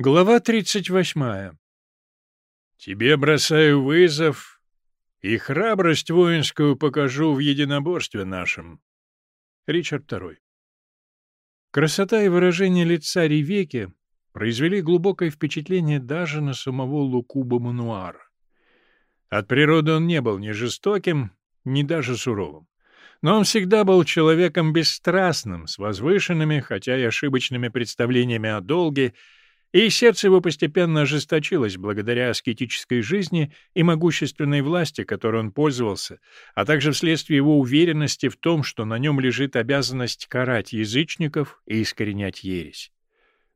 Глава 38. «Тебе бросаю вызов, и храбрость воинскую покажу в единоборстве нашем». Ричард II. Красота и выражение лица Ревеки произвели глубокое впечатление даже на самого Лукуба Мануара. От природы он не был ни жестоким, ни даже суровым. Но он всегда был человеком бесстрастным, с возвышенными, хотя и ошибочными представлениями о долге и сердце его постепенно ожесточилось благодаря аскетической жизни и могущественной власти, которой он пользовался, а также вследствие его уверенности в том, что на нем лежит обязанность карать язычников и искоренять ересь.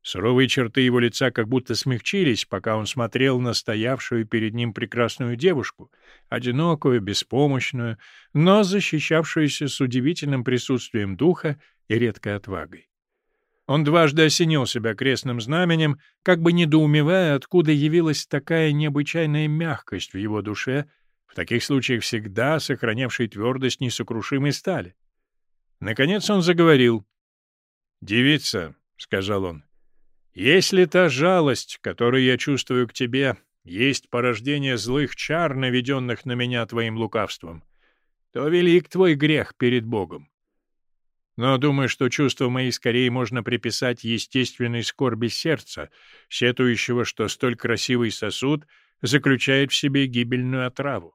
Суровые черты его лица как будто смягчились, пока он смотрел на стоявшую перед ним прекрасную девушку, одинокую, беспомощную, но защищавшуюся с удивительным присутствием духа и редкой отвагой. Он дважды осенил себя крестным знаменем, как бы недоумевая, откуда явилась такая необычайная мягкость в его душе, в таких случаях всегда сохранявшей твердость несокрушимой стали. Наконец он заговорил. «Девица», — сказал он, — «если та жалость, которую я чувствую к тебе, есть порождение злых чар, наведенных на меня твоим лукавством, то велик твой грех перед Богом. Но думаю, что чувства мои скорее можно приписать естественной скорби сердца, сетующего, что столь красивый сосуд заключает в себе гибельную отраву.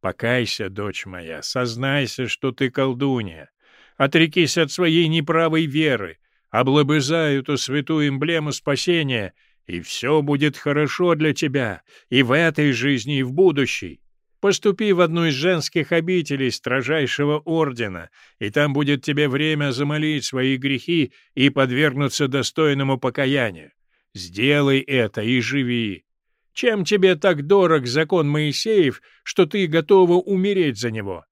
Покайся, дочь моя, сознайся, что ты колдунья. Отрекись от своей неправой веры, облобызай эту святую эмблему спасения, и все будет хорошо для тебя и в этой жизни, и в будущей. Поступи в одну из женских обителей строжайшего ордена, и там будет тебе время замолить свои грехи и подвергнуться достойному покаянию. Сделай это и живи. Чем тебе так дорог закон Моисеев, что ты готова умереть за него?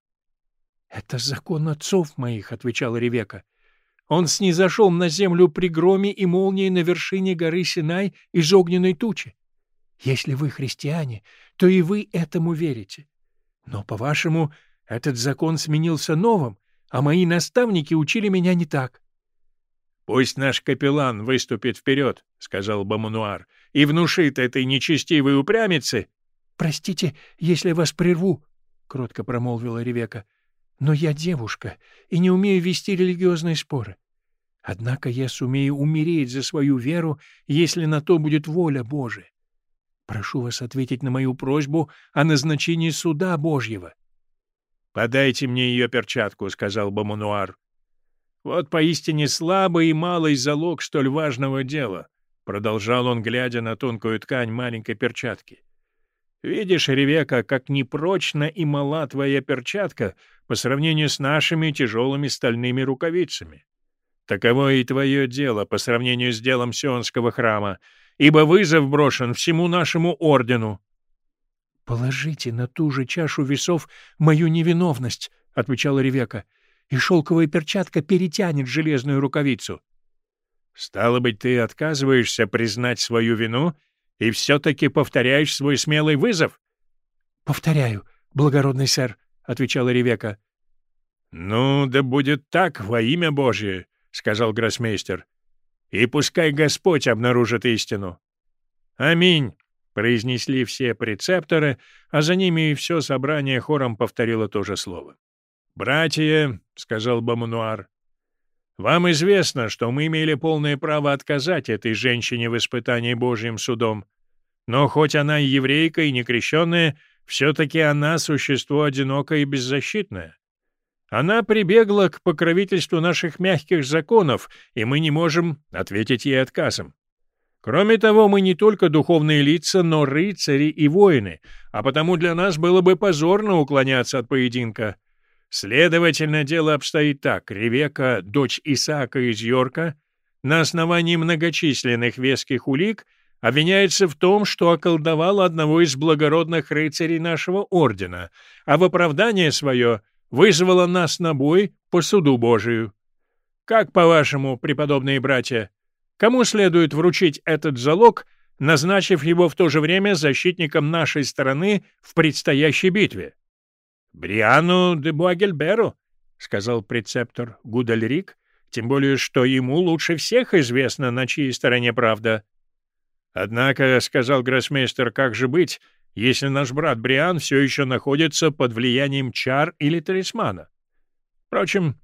— Это закон отцов моих, — отвечала Ревека. Он снизошел на землю при громе и молнии на вершине горы Синай из огненной тучи. Если вы христиане, то и вы этому верите. Но, по-вашему, этот закон сменился новым, а мои наставники учили меня не так. — Пусть наш капеллан выступит вперед, — сказал Бамануар, — и внушит этой нечестивой упрямице. — Простите, если вас прерву, — кротко промолвила Ревека, — но я девушка и не умею вести религиозные споры. Однако я сумею умереть за свою веру, если на то будет воля Божия. Прошу вас ответить на мою просьбу о назначении суда Божьего. — Подайте мне ее перчатку, — сказал Бамануар. — Вот поистине слабый и малый залог столь важного дела, — продолжал он, глядя на тонкую ткань маленькой перчатки. — Видишь, Ревека, как непрочна и мала твоя перчатка по сравнению с нашими тяжелыми стальными рукавицами. Таково и твое дело по сравнению с делом Сионского храма — ибо вызов брошен всему нашему ордену. — Положите на ту же чашу весов мою невиновность, — отвечала Ревека, — и шелковая перчатка перетянет железную рукавицу. — Стало быть, ты отказываешься признать свою вину и все-таки повторяешь свой смелый вызов? — Повторяю, благородный сэр, — отвечала Ревека. — Ну, да будет так во имя Божие, — сказал гроссмейстер и пускай Господь обнаружит истину. Аминь, произнесли все прецепторы, а за ними и все собрание хором повторило то же слово. «Братья», — сказал Бамануар, — «вам известно, что мы имели полное право отказать этой женщине в испытании Божьим судом. Но хоть она и еврейка, и некрещенная, все-таки она существо одинокое и беззащитное. Она прибегла к покровительству наших мягких законов, и мы не можем ответить ей отказом. Кроме того, мы не только духовные лица, но рыцари и воины, а потому для нас было бы позорно уклоняться от поединка. Следовательно, дело обстоит так. Ревека, дочь Исаака из Йорка, на основании многочисленных веских улик обвиняется в том, что околдовала одного из благородных рыцарей нашего ордена, а в оправдание свое — вызвала нас на бой по суду Божию. Как, по-вашему, преподобные братья, кому следует вручить этот залог, назначив его в то же время защитником нашей стороны в предстоящей битве? — Бриану де Буагельберу, — сказал прецептор Гудальрик, тем более, что ему лучше всех известно, на чьей стороне правда. «Однако, — сказал гроссмейстер, — как же быть, если наш брат Бриан все еще находится под влиянием чар или талисмана? Впрочем,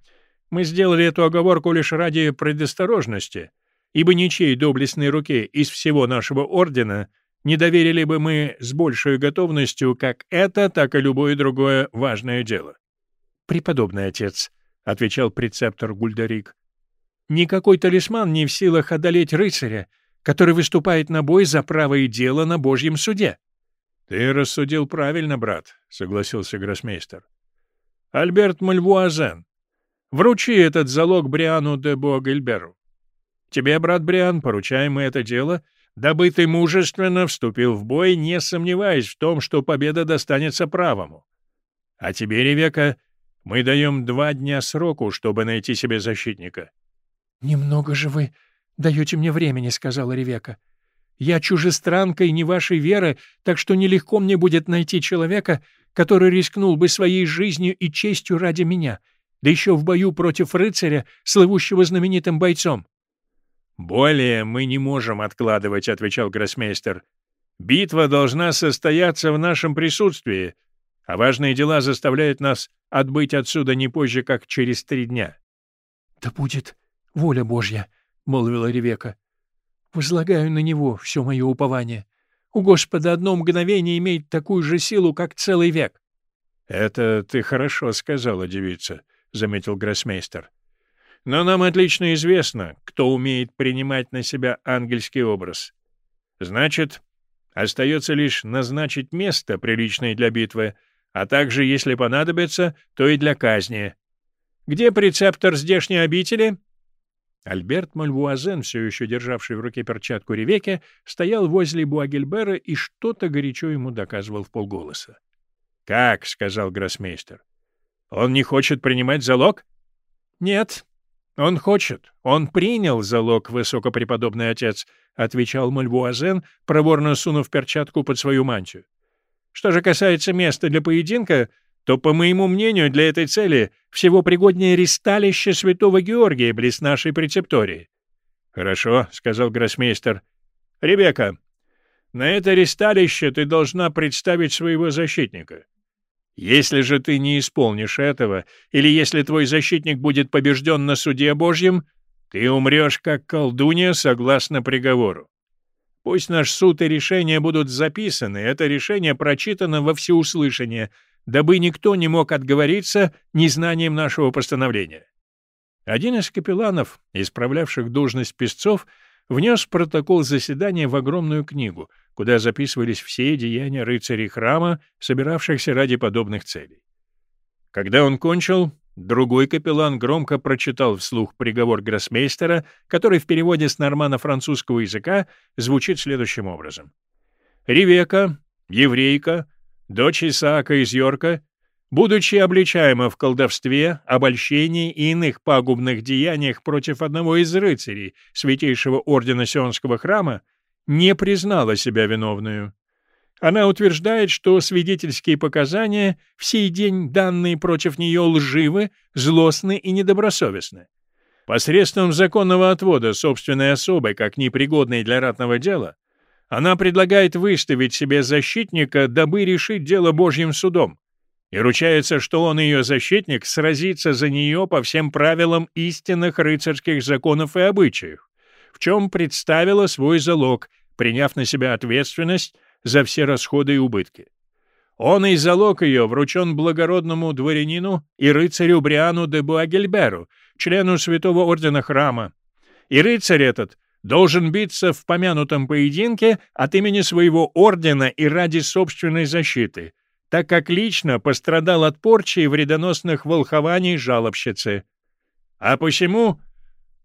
мы сделали эту оговорку лишь ради предосторожности, ибо ничьей доблестной руке из всего нашего ордена не доверили бы мы с большей готовностью как это, так и любое другое важное дело. «Преподобный отец», — отвечал прецептор Гульдарик, — «никакой талисман не в силах одолеть рыцаря, который выступает на бой за правое дело на Божьем суде». «Ты рассудил правильно, брат», — согласился гроссмейстер. «Альберт Мальвуазен, вручи этот залог Бриану де Буагельберу. Тебе, брат Бриан, поручаем мы это дело, дабы ты мужественно вступил в бой, не сомневаясь в том, что победа достанется правому. А тебе, Ревека, мы даем два дня сроку, чтобы найти себе защитника». «Немного же вы даете мне времени», — сказала Ревека. Я чужестранка и не вашей веры, так что нелегко мне будет найти человека, который рискнул бы своей жизнью и честью ради меня, да еще в бою против рыцаря, слывущего знаменитым бойцом». «Более мы не можем откладывать», — отвечал гроссмейстер. «Битва должна состояться в нашем присутствии, а важные дела заставляют нас отбыть отсюда не позже, как через три дня». «Да будет воля Божья», — молвила Ревека. Возлагаю на него все мое упование. У Господа одно мгновение имеет такую же силу, как целый век. — Это ты хорошо сказала, девица, — заметил гроссмейстер. — Но нам отлично известно, кто умеет принимать на себя ангельский образ. Значит, остается лишь назначить место, приличное для битвы, а также, если понадобится, то и для казни. Где прецептор здешней обители? — Альберт Мальвуазен, все еще державший в руке перчатку Ревеке, стоял возле Буагельбера и что-то горячо ему доказывал в полголоса. — Как? — сказал гроссмейстер. — Он не хочет принимать залог? — Нет, он хочет. Он принял залог, высокопреподобный отец, — отвечал Мальвуазен, проворно сунув перчатку под свою мантию. — Что же касается места для поединка, то, по моему мнению, для этой цели всего пригоднее ристалище святого Георгия близ нашей прецептории. — Хорошо, — сказал гроссмейстер. — Ребека, на это ристалище ты должна представить своего защитника. Если же ты не исполнишь этого, или если твой защитник будет побежден на суде Божьем, ты умрешь как колдунья согласно приговору. Пусть наш суд и решение будут записаны, это решение прочитано во всеуслышание — дабы никто не мог отговориться незнанием нашего постановления. Один из капелланов, исправлявших должность песцов, внес протокол заседания в огромную книгу, куда записывались все деяния рыцарей храма, собиравшихся ради подобных целей. Когда он кончил, другой капеллан громко прочитал вслух приговор гроссмейстера, который в переводе с нормано-французского языка звучит следующим образом. «Ревека, еврейка, дочь Исаака из Йорка, будучи обличаема в колдовстве, обольщении и иных пагубных деяниях против одного из рыцарей Святейшего Ордена Сионского Храма, не признала себя виновную. Она утверждает, что свидетельские показания, в сей день данные против нее лживы, злостны и недобросовестны. Посредством законного отвода собственной особы, как непригодной для ратного дела, она предлагает выставить себе защитника, дабы решить дело Божьим судом, и ручается, что он ее защитник сразится за нее по всем правилам истинных рыцарских законов и обычаев, в чем представила свой залог, приняв на себя ответственность за все расходы и убытки. Он и залог ее вручен благородному дворянину и рыцарю Бриану де Буагельберу, члену Святого Ордена Храма. И рыцарь этот должен биться в помянутом поединке от имени своего ордена и ради собственной защиты, так как лично пострадал от порчи и вредоносных волхований жалобщицы. А посему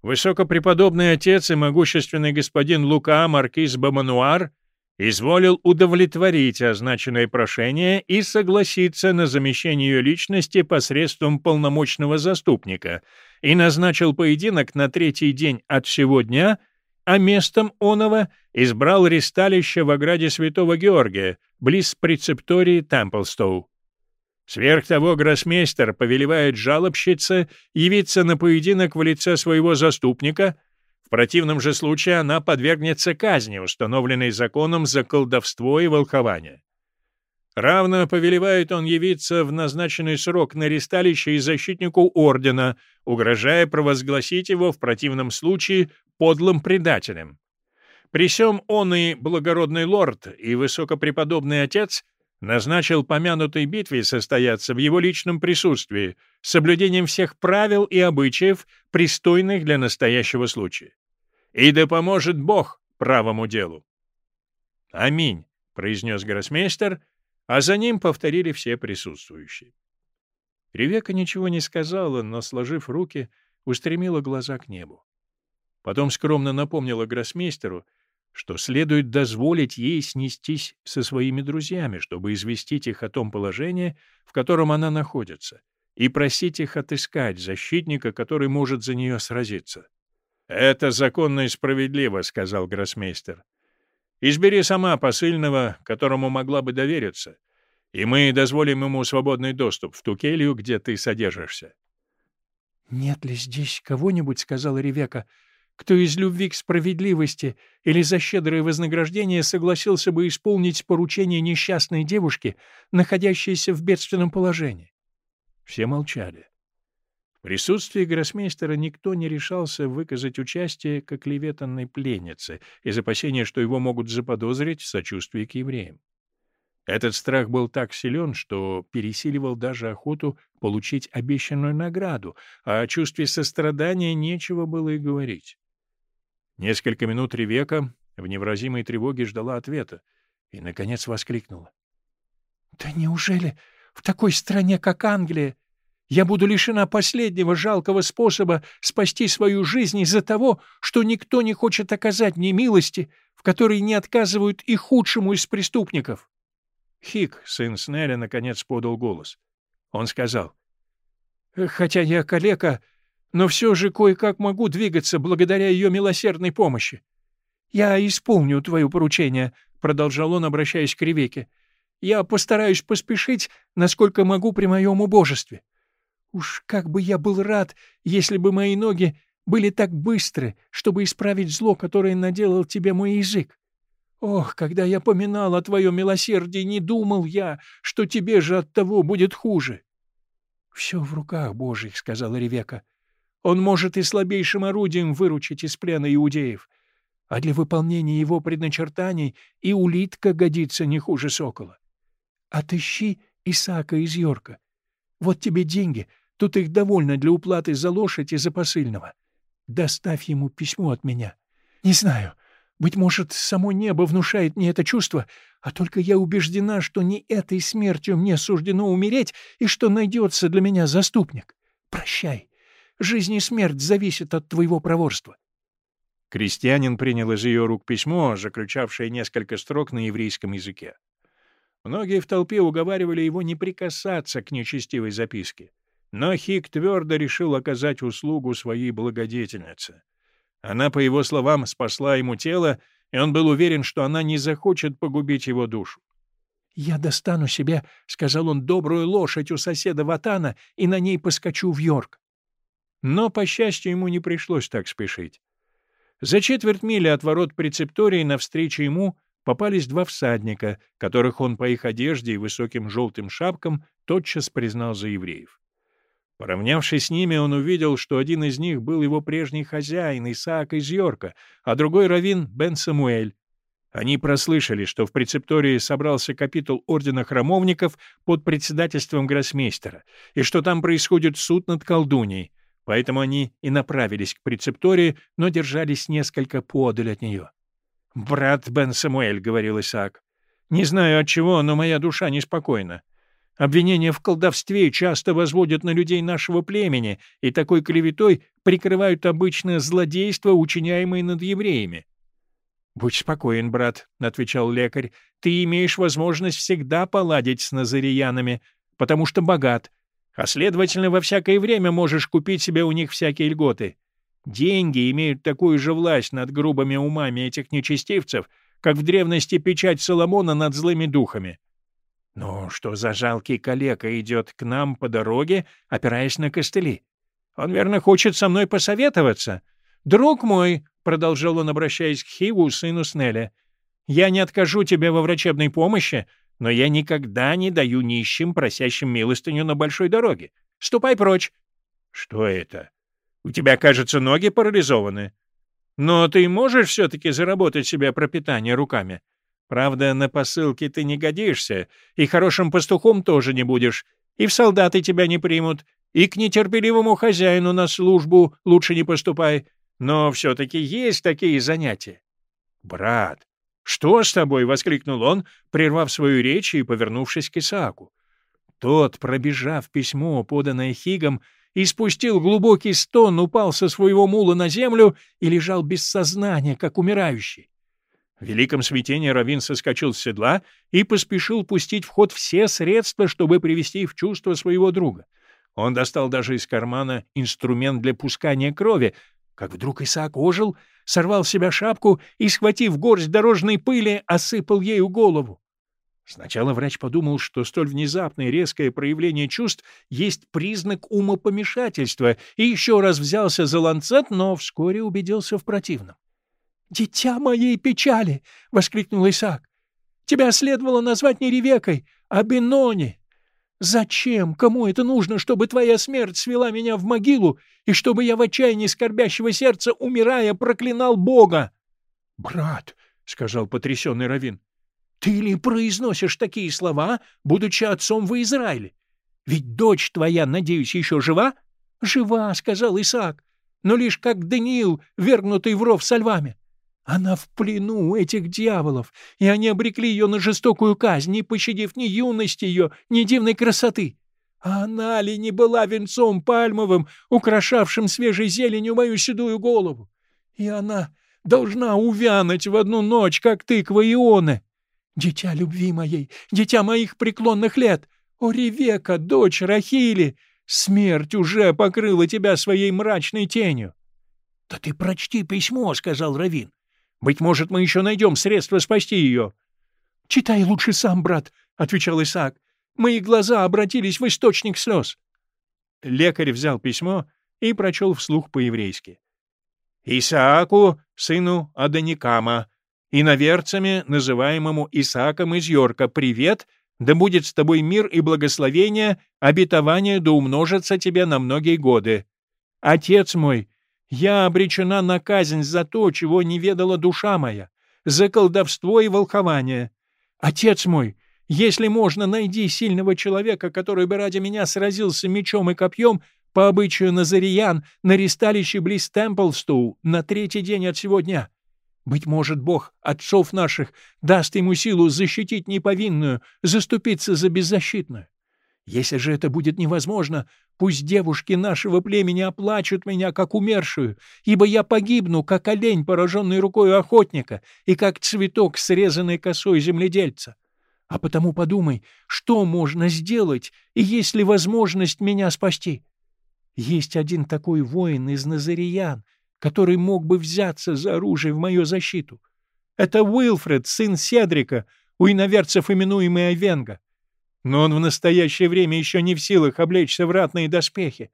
высокопреподобный отец и могущественный господин Лука Маркиз Бамануар изволил удовлетворить означенное прошение и согласиться на замещение ее личности посредством полномочного заступника и назначил поединок на третий день от всего дня — а местом оного избрал ристалище в ограде Святого Георгия, близ прецептории Темплстоу. Сверх того, гроссмейстер повелевает жалобщице явиться на поединок в лице своего заступника, В противном же случае она подвергнется казни, установленной законом за колдовство и волхование. Равно повелевает он явиться в назначенный срок на ресталище и защитнику ордена, угрожая провозгласить его в противном случае подлым предателем. При сём он и благородный лорд, и высокопреподобный отец назначил помянутой битве состояться в его личном присутствии, с соблюдением всех правил и обычаев, пристойных для настоящего случая. И да поможет Бог правому делу. «Аминь», — произнес гроссмейстер, а за ним повторили все присутствующие. Ревека ничего не сказала, но, сложив руки, устремила глаза к небу. Потом скромно напомнила гроссмейстеру, что следует дозволить ей снестись со своими друзьями, чтобы известить их о том положении, в котором она находится, и просить их отыскать защитника, который может за нее сразиться. «Это законно и справедливо», — сказал гроссмейстер. «Избери сама посыльного, которому могла бы довериться, и мы дозволим ему свободный доступ в ту келью, где ты содержишься». «Нет ли здесь кого-нибудь, — сказала Ревека, — кто из любви к справедливости или за щедрое вознаграждение согласился бы исполнить поручение несчастной девушки, находящейся в бедственном положении?» Все молчали. В присутствии гроссмейстера никто не решался выказать участие к оклеветанной пленнице из опасения, что его могут заподозрить в сочувствии к евреям. Этот страх был так силен, что пересиливал даже охоту получить обещанную награду, а о чувстве сострадания нечего было и говорить. Несколько минут Ревека в невразимой тревоге ждала ответа и, наконец, воскликнула. — Да неужели в такой стране, как Англия, я буду лишена последнего жалкого способа спасти свою жизнь из-за того, что никто не хочет оказать мне милости, в которой не отказывают и худшему из преступников? Хик, сын Снелля, наконец подал голос. Он сказал, «Хотя я калека, но все же кое-как могу двигаться благодаря ее милосердной помощи. Я исполню твое поручение», — продолжал он, обращаясь к Ревеке. «Я постараюсь поспешить, насколько могу при моем убожестве. Уж как бы я был рад, если бы мои ноги были так быстры, чтобы исправить зло, которое наделал тебе мой язык. Ох, когда я поминал о твоем милосердии, не думал я, что тебе же от того будет хуже. — Все в руках Божьих, — сказала Ревека. Он может и слабейшим орудием выручить из плена иудеев, а для выполнения его предначертаний и улитка годится не хуже сокола. Отыщи Исаака из Йорка. Вот тебе деньги, тут их довольно для уплаты за лошадь и за посыльного. Доставь ему письмо от меня. Не знаю, — быть может, само небо внушает мне это чувство, а только я убеждена, что не этой смертью мне суждено умереть и что найдется для меня заступник. Прощай. Жизнь и смерть зависят от твоего проворства. Крестьянин принял из ее рук письмо, заключавшее несколько строк на еврейском языке. Многие в толпе уговаривали его не прикасаться к нечестивой записке. Но Хик твердо решил оказать услугу своей благодетельнице — она, по его словам, спасла ему тело, и он был уверен, что она не захочет погубить его душу. «Я достану себе, — сказал он, — добрую лошадь у соседа Ватана и на ней поскочу в Йорк». Но, по счастью, ему не пришлось так спешить. За четверть мили от ворот прецептории навстречу ему попались два всадника, которых он по их одежде и высоким желтым шапкам тотчас признал за евреев. Поравнявшись с ними, он увидел, что один из них был его прежний хозяин, Исаак из Йорка, а другой — раввин Бен Самуэль. Они прослышали, что в прецептории собрался капитул Ордена Храмовников под председательством гроссмейстера, и что там происходит суд над колдуньей, поэтому они и направились к прецептории, но держались несколько подаль от нее. «Брат Бен Самуэль», — говорил Исаак, — «не знаю от чего, но моя душа неспокойна. Обвинения в колдовстве часто возводят на людей нашего племени, и такой клеветой прикрывают обычно злодейства, учиняемые над евреями. — Будь спокоен, брат, — отвечал лекарь, — ты имеешь возможность всегда поладить с назариянами, потому что богат, а, следовательно, во всякое время можешь купить себе у них всякие льготы. Деньги имеют такую же власть над грубыми умами этих нечестивцев, как в древности печать Соломона над злыми духами. Ну, что за жалкий калека идет к нам по дороге, опираясь на костыли? Он, верно, хочет со мной посоветоваться. Друг мой, продолжал он, обращаясь к Хиву, сыну Снеля, — «я не откажу тебе во врачебной помощи, но я никогда не даю нищим, просящим милостыню на большой дороге. Ступай прочь». «Что это? У тебя, кажется, ноги парализованы. Но ты можешь все-таки заработать себе пропитание руками? Правда, на посылке ты не годишься, и хорошим пастухом тоже не будешь, и в солдаты тебя не примут, и к нетерпеливому хозяину на службу лучше не поступай. Но все-таки есть такие занятия. Брат, что с тобой? — воскликнул он, прервав свою речь и повернувшись к Исааку. Тот, пробежав письмо, поданное Хигом, испустил глубокий стон, упал со своего мула на землю и лежал без сознания, как умирающий. В великом смятении Равин соскочил с седла и поспешил пустить в ход все средства, чтобы привести в чувство своего друга. Он достал даже из кармана инструмент для пускания крови, как вдруг Исаак ожил, сорвал с себя шапку и, схватив горсть дорожной пыли, осыпал ею голову. Сначала врач подумал, что столь внезапное резкое проявление чувств есть признак умопомешательства, и еще раз взялся за ланцет, но вскоре убедился в противном. «Дитя моей печали!» — воскликнул Исаак. «Тебя следовало назвать не Ревекой, а Бенони. Зачем? Кому это нужно, чтобы твоя смерть свела меня в могилу, и чтобы я в отчаянии скорбящего сердца, умирая, проклинал Бога?» «Брат», — сказал потрясенный Равин, — «ты ли произносишь такие слова, будучи отцом в Израиле? Ведь дочь твоя, надеюсь, еще жива?» «Жива», — сказал Исаак, — «но лишь как Даниил, вергнутый в ров со львами. Она в плену у этих дьяволов, и они обрекли ее на жестокую казнь, не пощадив ни юности ее, ни дивной красоты. А она ли не была венцом пальмовым, украшавшим свежей зеленью мою седую голову? И она должна увянуть в одну ночь, как тыква Ионы. Дитя любви моей, дитя моих преклонных лет, о, Ревека, дочь Рахили, смерть уже покрыла тебя своей мрачной тенью. — Да ты прочти письмо, — сказал Равин. Быть может, мы еще найдем средства спасти ее. — Читай лучше сам, брат, — отвечал Исаак. Мои глаза обратились в источник слез. Лекарь взял письмо и прочел вслух по-еврейски. «Исааку, сыну Аданикама, и наверцами, называемому Исааком из Йорка, привет, да будет с тобой мир и благословение, обетование да умножится тебе на многие годы. Отец мой, я обречена на казнь за то, чего не ведала душа моя, за колдовство и волхование. Отец мой, если можно, найди сильного человека, который бы ради меня сразился мечом и копьем по обычаю Назариян на ристалище близ Темплстоу на третий день от сего дня. Быть может, Бог отцов наших даст ему силу защитить неповинную, заступиться за беззащитную. Если же это будет невозможно, пусть девушки нашего племени оплачут меня, как умершую, ибо я погибну, как олень, пораженный рукой охотника, и как цветок, срезанный косой земледельца. А потому подумай, что можно сделать, и есть ли возможность меня спасти. Есть один такой воин из Назариян, который мог бы взяться за оружие в мою защиту. Это Уилфред, сын Седрика, у иноверцев именуемый Айвенга. Но он в настоящее время еще не в силах облечься в ратные доспехи.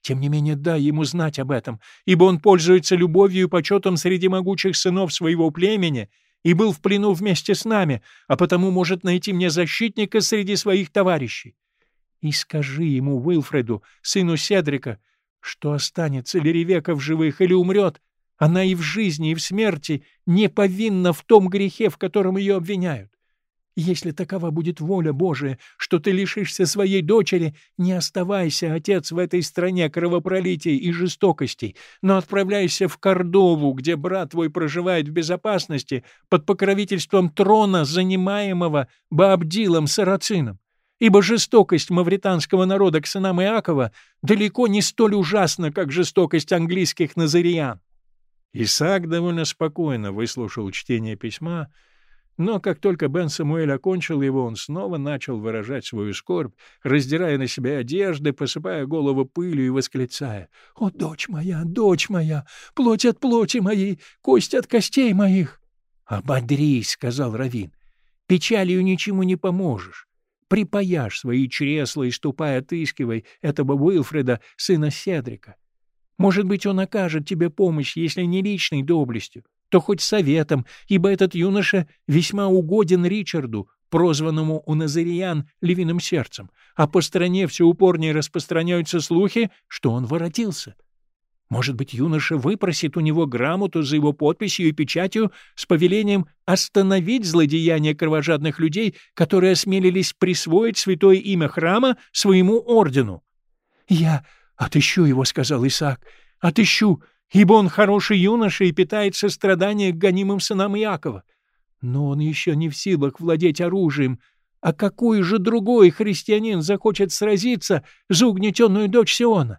Тем не менее, дай ему знать об этом, ибо он пользуется любовью и почетом среди могучих сынов своего племени и был в плену вместе с нами, а потому может найти мне защитника среди своих товарищей. И скажи ему, Уилфреду, сыну Седрика, что останется ли Ревека в живых или умрет, она и в жизни, и в смерти не повинна в том грехе, в котором ее обвиняют. Если такова будет воля Божия, что ты лишишься своей дочери, не оставайся, отец, в этой стране кровопролитий и жестокостей, но отправляйся в Кордову, где брат твой проживает в безопасности под покровительством трона, занимаемого Баабдилом Сарацином. Ибо жестокость мавританского народа к сынам Иакова далеко не столь ужасна, как жестокость английских назариан. Исаак довольно спокойно выслушал чтение письма, но как только Бен Самуэль окончил его, он снова начал выражать свою скорбь, раздирая на себя одежды, посыпая голову пылью и восклицая. «О, дочь моя, дочь моя! Плоть от плоти моей, кость от костей моих!» «Ободрись», — сказал Равин. «Печалью ничему не поможешь. Припаяшь свои чресла и ступай отыскивай этого Уилфреда, сына Седрика. Может быть, он окажет тебе помощь, если не личной доблестью, то хоть советом, ибо этот юноша весьма угоден Ричарду, прозванному у Назариан львиным сердцем, а по стране все упорнее распространяются слухи, что он воротился. Может быть, юноша выпросит у него грамоту за его подписью и печатью с повелением остановить злодеяния кровожадных людей, которые осмелились присвоить святое имя храма своему ордену. — Я отыщу его, — сказал Исаак, — отыщу, ибо он хороший юноша и питает сострадание к гонимым сынам Иакова. Но он еще не в силах владеть оружием. А какой же другой христианин захочет сразиться за угнетенную дочь Сиона?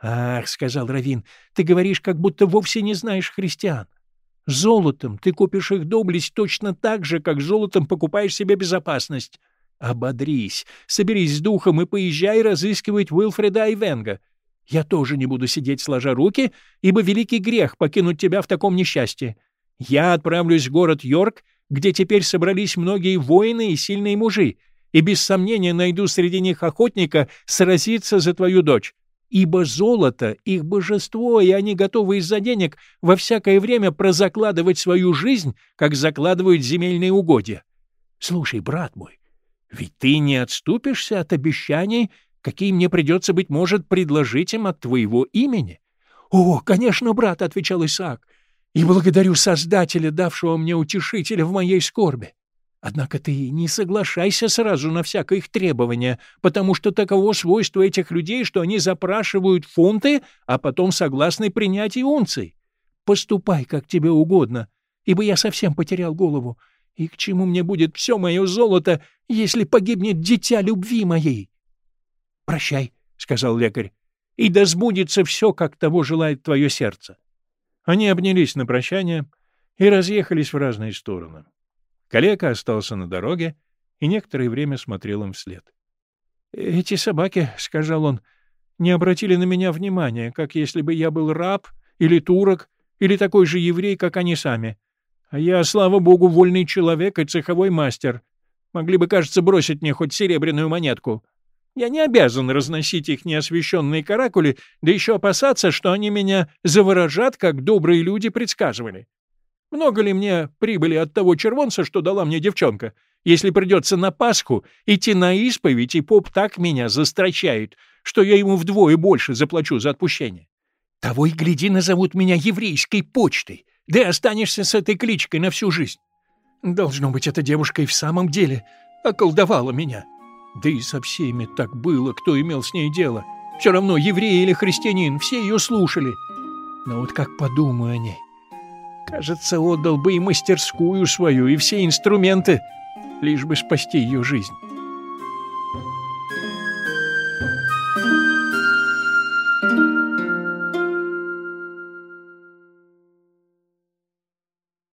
«Ах», — сказал Равин, — «ты говоришь, как будто вовсе не знаешь христиан. Золотом ты купишь их доблесть точно так же, как золотом покупаешь себе безопасность. Ободрись, соберись с духом и поезжай разыскивать Уилфреда Айвенга. Я тоже не буду сидеть сложа руки, ибо великий грех покинуть тебя в таком несчастье. Я отправлюсь в город Йорк, где теперь собрались многие воины и сильные мужи, и без сомнения найду среди них охотника сразиться за твою дочь ибо золото — их божество, и они готовы из-за денег во всякое время прозакладывать свою жизнь, как закладывают земельные угодья. Слушай, брат мой, ведь ты не отступишься от обещаний, какие мне придется, быть может, предложить им от твоего имени? — О, конечно, брат, — отвечал Исаак, — и благодарю Создателя, давшего мне утешителя в моей скорби. Однако ты не соглашайся сразу на всякое их требование, потому что таково свойство этих людей, что они запрашивают фунты, а потом согласны принять и унции. Поступай, как тебе угодно, ибо я совсем потерял голову. И к чему мне будет все мое золото, если погибнет дитя любви моей? — Прощай, — сказал лекарь, — и да сбудется все, как того желает твое сердце. Они обнялись на прощание и разъехались в разные стороны. Калека остался на дороге и некоторое время смотрел им вслед. — Эти собаки, — сказал он, — не обратили на меня внимания, как если бы я был раб или турок или такой же еврей, как они сами. А я, слава богу, вольный человек и цеховой мастер. Могли бы, кажется, бросить мне хоть серебряную монетку. Я не обязан разносить их неосвященные каракули, да еще опасаться, что они меня заворожат, как добрые люди предсказывали. Много ли мне прибыли от того червонца, что дала мне девчонка? Если придется на Пасху идти на исповедь, и поп так меня застрочает, что я ему вдвое больше заплачу за отпущение. Того и гляди, назовут меня еврейской почтой, да останешься с этой кличкой на всю жизнь. Должно быть, эта девушка и в самом деле околдовала меня. Да и со всеми так было, кто имел с ней дело. Все равно, еврей или христианин, все ее слушали. Но вот как подумаю о ней, Кажется, отдал бы и мастерскую свою, и все инструменты, лишь бы спасти ее жизнь.